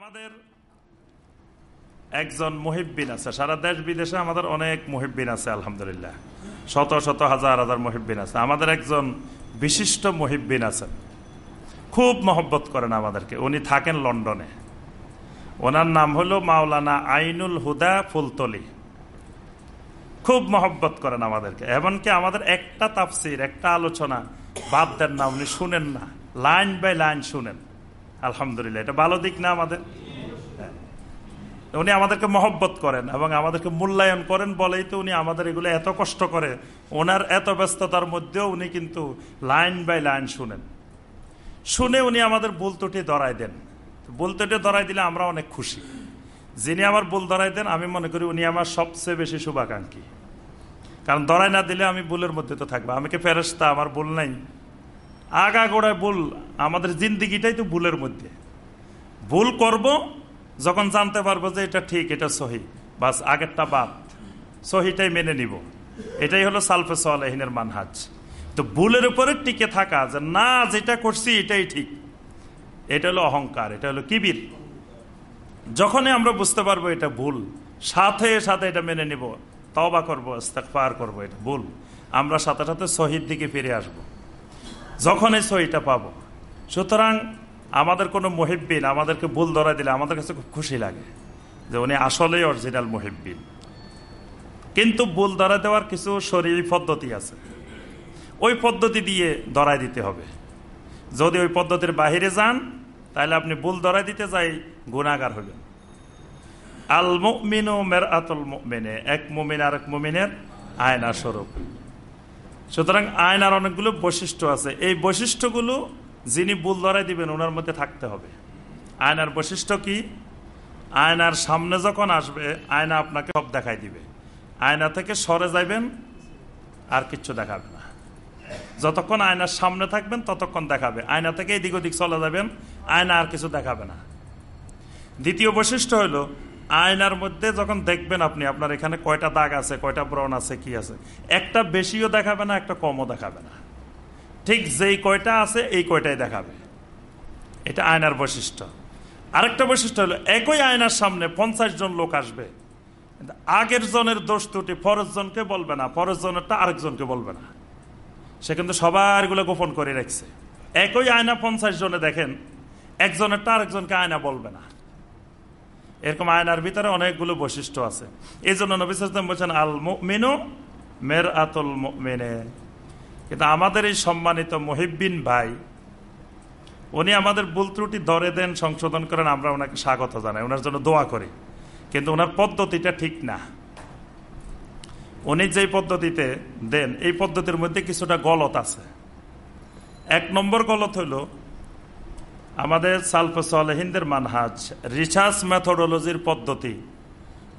আমাদের একজন মহিব্বিন আছে। সারা দেশ বিদেশে আমাদের অনেক মহিব্বিন আছে, আলহামদুলিল্লাহ। শত শত, হাজার হাজার মহিব্বিন আছে। আমাদের একজন বিশিষ্ট মহিব্বিন আছেন খুব মহব্বত করেন আমাদেরকে। উনি থাকেন লন্ডনে। ওনার নাম হলো মাওলানা আইনুল হুদা ফুলতলি। খুব মহব্বত করেন আমাদেরকে। এমনকি আমাদের একটা তাফসির, একটা আলোচনা বাদ দেন না, উনি শুনেন না। লাইন বাই লাইন শুনেন। আলহামদুলিল্লাহ, এটা ভালো দিক না আমাদের? হ্যাঁ। উনি আমাদেরকে মহব্বত করেন এবং আমাদেরকে মূল্যায়ন করেন বলেই তো উনি আমাদের এগুলো এত কষ্ট করে, ওনার এত ব্যস্ততার মধ্যেও উনি কিন্তু লাইন বাই লাইন শুনেন। শুনে উনি আমাদের ভুল ত্রুটি ধরাই দেন। ভুল ত্রুটি ধরাই দিলে আমরা অনেক খুশি। যিনি আমার ভুল ধরাই দেন, আমি মনে করি উনি আমার সবচেয়ে বেশি শুভাকাঙ্ক্ষী। কারণ ধরাই না দিলে আমি ভুলের মধ্যে তো থাকব। আমি কি ফেরস্তা আমার ভুল নাই। আগা গোড়ায় ভুল, আমাদের জিন্দিগিটাই তো ভুলের মধ্যে। ভুল করব, যখন জানতে পারব যে এটা ঠিক, এটা সহি। বাস, আগেরটা বাদ। সহিটাই মেনে নিব। এটাই হলো সালফে সালেহিনের মানহাজ। তো ভুলের উপরে টিকে থাকা, যে না, যেটা করছি, এটাই ঠিক। এটা হলো অহংকার, এটা হলো কিবির। যখনই আমরা বুঝতে পারব এটা ভুল, সাথে সাথে এটা মেনে নিব। তবা করব পার করব, এটা ভুল। আমরা সাথে সাথে শহীদ দিকে ফিরে আসব। যখন এই সহিটা পাবো। সুতরাং আমাদের কোনো মহিব্বিন আমাদেরকে ভুল ধরা দিলে আমাদের কাছে খুব খুশি লাগে যে উনি আসলেই অরিজিনাল মহিব্বিন। কিন্তু ভুল ধরা দেওয়ার কিছু শরীর পদ্ধতি আছে। ওই পদ্ধতি দিয়ে ধরাই দিতে হবে। যদি ওই পদ্ধতির বাহিরে যান, তাহলে আপনি ভুল ধরাই দিতে যাই গুণাগার হবেন। আল মিনু মের আতল মেনে এক মুমিন আর এক মুমিনের আয়না স্বরূপ সুতরাং আয়নার অনেকগুলো বৈশিষ্ট্য আছে। এই বৈশিষ্ট্যগুলো যিনি ভুল ধরাই দিবেন, ওনার মধ্যে থাকতে হবে। আয়নার বৈশিষ্ট্য কি? আয়নার সামনে যখন আসবে, আয়না আপনাকে সব দেখাই দিবে। আয়না থেকে সরে যাইবেন, আর কিচ্ছু দেখাবে না। যতক্ষণ আয়নার সামনে থাকবেন, ততক্ষণ দেখাবে। আয়না থেকে এদিক ওদিক চলে যাবেন, আয়না আর কিছু দেখাবে না। দ্বিতীয় বৈশিষ্ট্য হলো আয়নার মধ্যে যখন দেখবেন আপনি, আপনার এখানে কয়টা দাগ আছে, কয়টা ব্রণ আছে, কি আছে, একটা বেশিও দেখাবে না, একটা কমও দেখাবে না। ঠিক যেই কয়টা আছে, এই কয়টাই দেখাবে। এটা আয়নার বৈশিষ্ট্য। আরেকটা বৈশিষ্ট্য হলো, একই আয়নার সামনে পঞ্চাশ জন লোক আসবে। আগের জনের দোষ ত্রুটি ফরজ জনকে বলবে না ফরজ জনেরটা আরেকজনকে বলবে না। সে কিন্তু সবারগুলো গোপন করে রাখছে। একই আয়না পঞ্চাশ জনে দেখেন, একজনেরটা আরেকজনকে আয়না বলবে না। এরকম আয়নার ভিতরে অনেকগুলো বৈশিষ্ট্য আছে। এই জন্য নবিসাম বলছেন আল মেনু মের আতল মেনে কিন্তু আমাদের এই সম্মানিত মহিবিন ভাই, উনি আমাদের ভুল ত্রুটি ধরে দেন, সংশোধন করেন, আমরা ওনাকে স্বাগত জানাই, ওনার জন্য দোয়া করি। কিন্তু ওনার পদ্ধতিটা ঠিক না। উনি যে পদ্ধতিতে দেন, এই পদ্ধতির মধ্যে কিছুটা গলত আছে। এক নম্বর গলত হইল আমাদের সালফসলহিনদের মানহাজ, রিসার্চ মেথোডোলজির পদ্ধতি।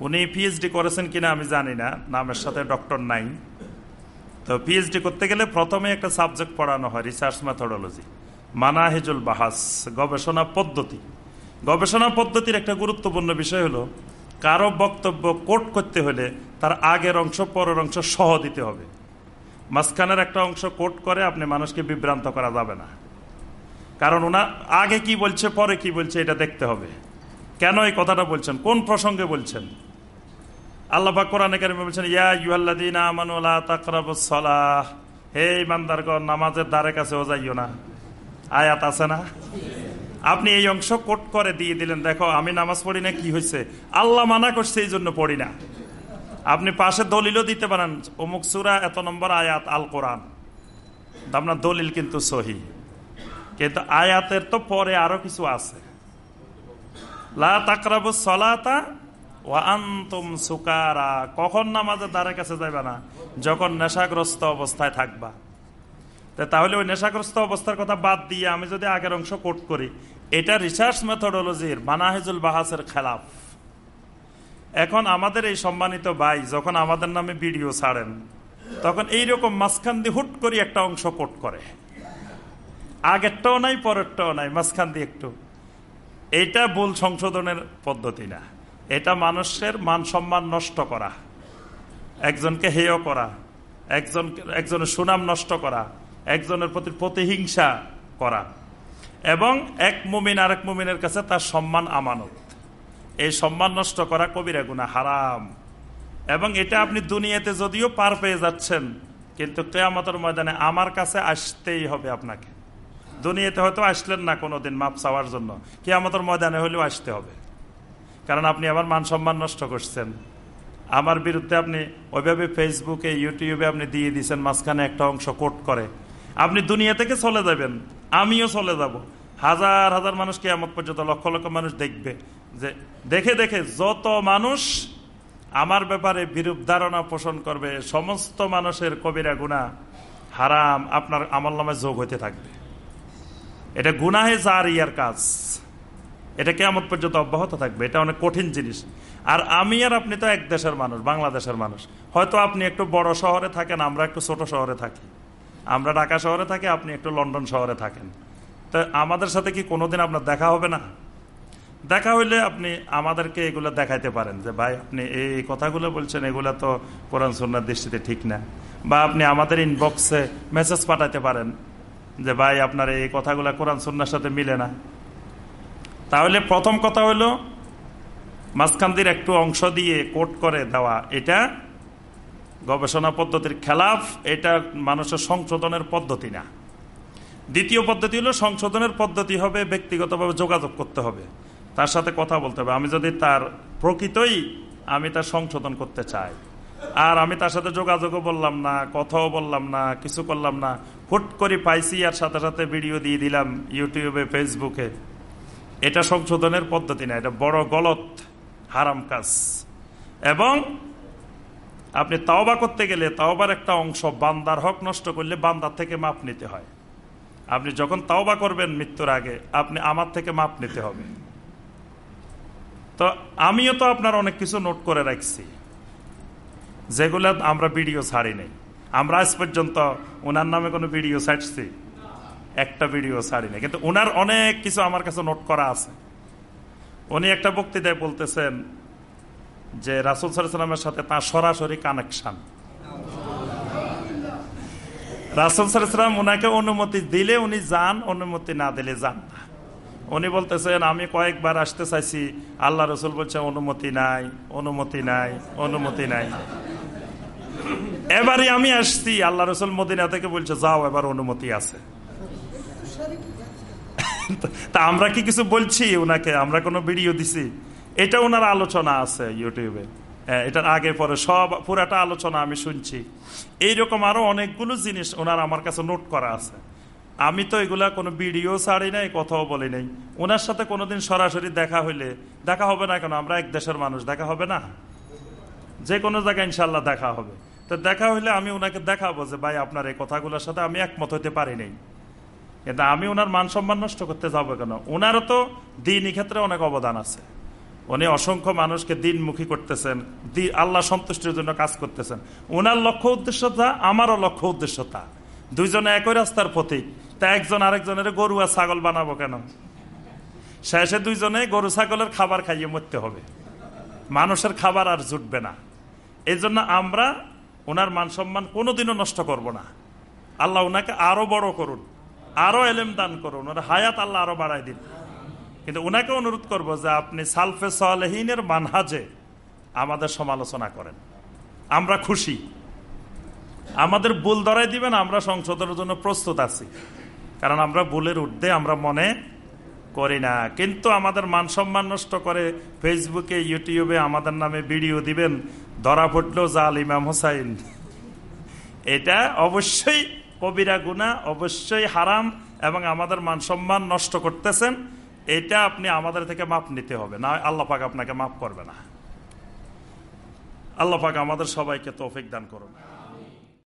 উনি পিএইচডি করেছেন কিনা আমি জানি না, নামের সাথে ডক্টর নাই। তো পিএইচডি করতে গেলে প্রথমে একটা সাবজেক্ট পড়ানো হয় রিসার্চ মেথোডোলজি মানাহেজুল বাহাস, গবেষণা পদ্ধতি। গবেষণা পদ্ধতির একটা গুরুত্বপূর্ণ বিষয় হলো, কারও বক্তব্য কোট করতে হলে তার আগের অংশ, পরের অংশ সহ দিতে হবে। মাঝখানের একটা অংশ কোট করে আপনি মানুষকে বিভ্রান্ত করা যাবে না। কারণ ওনার আগে কি বলছে, পরে কি বলছে, এটা দেখতে হবে। কেন এই কথাটা বলছেন? কোন প্রসঙ্গে বলছেন? আল্লাহ কোরআন কারিমে বলছেন, ইয়া ইউহাল্লাদিন আমানুল্লাহ তাকরাবুসলাহ হে ইমানদারগণ নামাজের দ্বারে কাছে ও যাইও না। আয়াত আছে না? আপনি এই অংশ কোট করে দিয়ে দিলেন, দেখো, আমি নামাজ পড়ি না, কি হয়েছে আল্লাহ মানা করছে, এই জন্য পড়ি না। আপনি পাশে দলিলও দিতে পারেন, অমুক সুরা এত নম্বর আয়াত আল কোরআন আপনার দলিল কিন্তু সহি। কিন্তু আয়াতের তো পরে আরও কিছু আছে। লা সুকারা। কখন নামাজের দ্বারের কাছে যাবে না? যখন নেশাগ্রস্ত অবস্থায় থাকবা। তাহলে ওই নেশাগ্রস্ত অবস্থার কথা বাদ দিয়ে আমি যদি আগের অংশ কোট করি, এটা রিসার্চ মেথোডোলজির মানাহেজুল বাহাসের খেলাফ। এখন আমাদের এই সম্মানিত ভাই যখন আমাদের নামে ভিডিও ছাড়েন, তখন এইরকম মাঝখান দিয়ে হুট করে একটা অংশ কোট করে। আগেরটাও নাই পরেরটাও নাই, মাঝখান দিয়ে একটু। এইটা ভুল সংশোধনের পদ্ধতি না। এটা মানুষের মান সম্মান নষ্ট করা। একজনকে হেয় করা, একজন, একজনের সুনাম নষ্ট করা, একজনের প্রতি প্রতিহিংসা করা। এবং এক মুমিন আরেক মুমিনের কাছে তার সম্মান আমানত। এই সম্মান নষ্ট করা কবিরা গুণা হারাম। এবং এটা আপনি দুনিয়াতে যদিও পার পেয়ে যাচ্ছেন, কিন্তু কেয়ামতের ময়দানে আমার কাছে আসতেই হবে আপনাকে। দুনিয়াতে হয়তো আসলেন না কোনোদিন মাপ চাওয়ার জন্য। কেয়ামতের ময়দানে হলেও আসতে হবে। কারণ আপনি আমার মান সম্মান নষ্ট করছেন। আমার বিরুদ্ধে আপনি ওইভাবে ফেসবুকে ইউটিউবে আপনি দিয়ে দিয়েছেন, মাঝখানে একটা অংশ কোট করে। আপনি দুনিয়া থেকে চলে যাবেন। আমিও চলে যাব। হাজার হাজার মানুষ কেয়ামত পর্যন্ত, লক্ষ লক্ষ মানুষ দেখবে যে, দেখে দেখে যত মানুষ আমার ব্যাপারে বিরূপ ধারণা পোষণ করবে, সমস্ত মানুষের কবিরা গুণা হারাম, আপনার আমল নামে যোগ হইতে থাকবে। এটা গুনাহে যার ইয়ার কাজ। এটা কেমন পর্যন্ত অব্যাহত থাকবে। এটা অনেক কঠিন জিনিস। আর আমি আর আপনি তো এক দেশের মানুষ, বাংলাদেশের মানুষ। হয়তো আপনি একটু বড় শহরে থাকেন, আমরা একটু ছোট শহরে থাকি। আমরা ঢাকা শহরে থাকি, আপনি একটু লন্ডন শহরে থাকেন। তো আমাদের সাথে কি কোনোদিন আপনার দেখা হবে না? দেখা হইলে আপনি আমাদেরকে এগুলো দেখাইতে পারেন যে, ভাই, আপনি এই কথাগুলো বলছেন, এগুলো তো কোরআন সন্ন্যার দৃষ্টিতে ঠিক না। বা আপনি আমাদের ইনবক্সে মেসেজ পাঠাইতে পারেন। যে ভাই, আপনার এই কথাগুলো কোরআন সন্ন্যার সাথে মিলে না। তাহলে প্রথম কথা হলো, মাঝখান্দির একটু অংশ দিয়ে কোট করে দেওয়া। এটা গবেষণা পদ্ধতির খেলাফ, এটা মানুষের সংশোধনের পদ্ধতি না। দ্বিতীয় পদ্ধতি হলো, সংশোধনের পদ্ধতি হবে, ব্যক্তিগতভাবে যোগাযোগ করতে হবে। তার সাথে কথা বলতে হবে। আমি যদি তার প্রকৃতই আমি তার সংশোধন করতে চাই, আর আমি তার সাথে যোগাযোগও বললাম না, কথাও বললাম না, কিছু করলাম না হুট করে পাইছি আর সাথে সাথে ভিডিও দিয়ে দিলাম ইউটিউবে, ফেসবুকে। এটা সংশোধনের পদ্ধতি না, এটা বড় গলত, হারাম কাজ। এবং আপনি তাওবা করতে গেলে তাওবার একটা অংশ বান্দার হক নষ্ট করলে বান্দার থেকে মাপ নিতে হয়। আপনি যখন তাওবা করবেন মৃত্যুর আগে, আপনি আমার থেকে মাপ নিতে হবে। তো আমিও তো আপনার অনেক কিছু নোট করে রাখছি। যেগুলো আমরা ভিডিও ছাড়ি নেই। আমরা আজ পর্যন্ত ওনার নামে কোনো ভিডিও ছাড়ছি। একটা ভিডিও ছাড়ি না কিন্তু ওনার অনেক কিছু আমার কাছে নোট করা আছে। উনি একটা বক্তৃতায় বলতেছেন যে রাসুল সাল্লামের সাথে তার সরাসরি কানেকশন রাসুল সাল্লাম ওনাকে অনুমতি দিলে উনি যান, অনুমতি না দিলে যান না। উনি বলতেছেন, আমি কয়েকবার আসতে চাইছি। আল্লাহ রসুল বলছে, অনুমতি নাই অনুমতি নাই অনুমতি নাই। এবারে আমি আসছি, আল্লাহ রসুল মদিনা থেকে বলছে, যাও, এবার অনুমতি আছে। তা আমরা কি কিছু বলছি ওনাকে আমরা কোনো ভিডিও দিছি। এটা ওনার আলোচনা আছে ইউটিউবে। এটার আগে পরে সব, পুরাটা আলোচনা আমি শুনছি। এইরকম আরও অনেকগুলো জিনিস ওনার আমার কাছে নোট করা আছে। আমি তো এগুলা কোনো ভিডিও ছাড়ি নাই, কথাও বলি নাই। ওনার সাথে কোনোদিন সরাসরি দেখা হইলে, দেখা হবে না কেন? আমরা এক দেশের মানুষ, দেখা হবে না? যে কোনো জায়গায় ইনশাল্লাহ দেখা হবে। তো দেখা হইলে আমি ওনাকে দেখাবো যে, ভাই, আপনার এই কথাগুলোর সাথে আমি একমত হইতে পারি নাই। কিন্তু আমি ওনার মান সম্মান নষ্ট করতে যাব কেন? ওনারও তো দিন ক্ষেত্রে অনেক অবদান আছে। উনি অসংখ্য মানুষকে দিনমুখী করতেছেন, দি, আল্লাহ সন্তুষ্টির জন্য কাজ করতেছেন। ওনার লক্ষ্য উদ্দেশ্য তা, আমারও লক্ষ্য উদ্দেশ্য তা। দুইজনে একই রাস্তার প্রতীক, তা একজন আরেকজনের গরু আর ছাগল বানাবো কেন? শেষে দুইজনে গরু ছাগলের খাবার খাইয়ে মরতে হবে। মানুষের খাবার আর জুটবে না। এই আমরা ওনার মান সম্মান কোনোদিনও নষ্ট করব না। আল্লাহ ওনাকে আরও বড় করুন, আরও এলেম দান করুন, ওনার হায়াত আল্লাহ আরও বাড়াই দিন। কিন্তু ওনাকে অনুরোধ করব যে আপনি সালফে সালেহিনের মানহাজে আমাদের সমালোচনা করেন। আমরা খুশি। আমাদের ভুল ধরাই দিবেন, আমরা সংশোধনের জন্য প্রস্তুত আছি। কারণ আমরা ভুলের ঊর্ধ্বে, আমরা মনে করি না। কিন্তু আমাদের মান সম্মান নষ্ট করে ফেসবুকে ইউটিউবে আমাদের নামে ভিডিও দিবেন ধরা পড়ল জাল ইমাম হোসাইন। এটা অবশ্যই কবিরা গুণা অবশ্যই হারাম এবং আমাদের মান সম্মান নষ্ট করতেছেন। এটা আপনি আমাদের থেকে মাপ নিতে হবে, না আল্লাহ পাক আপনাকে মাফ করবে না। আল্লাহ পাক আমাদের সবাইকে তৌফিক দান করুন।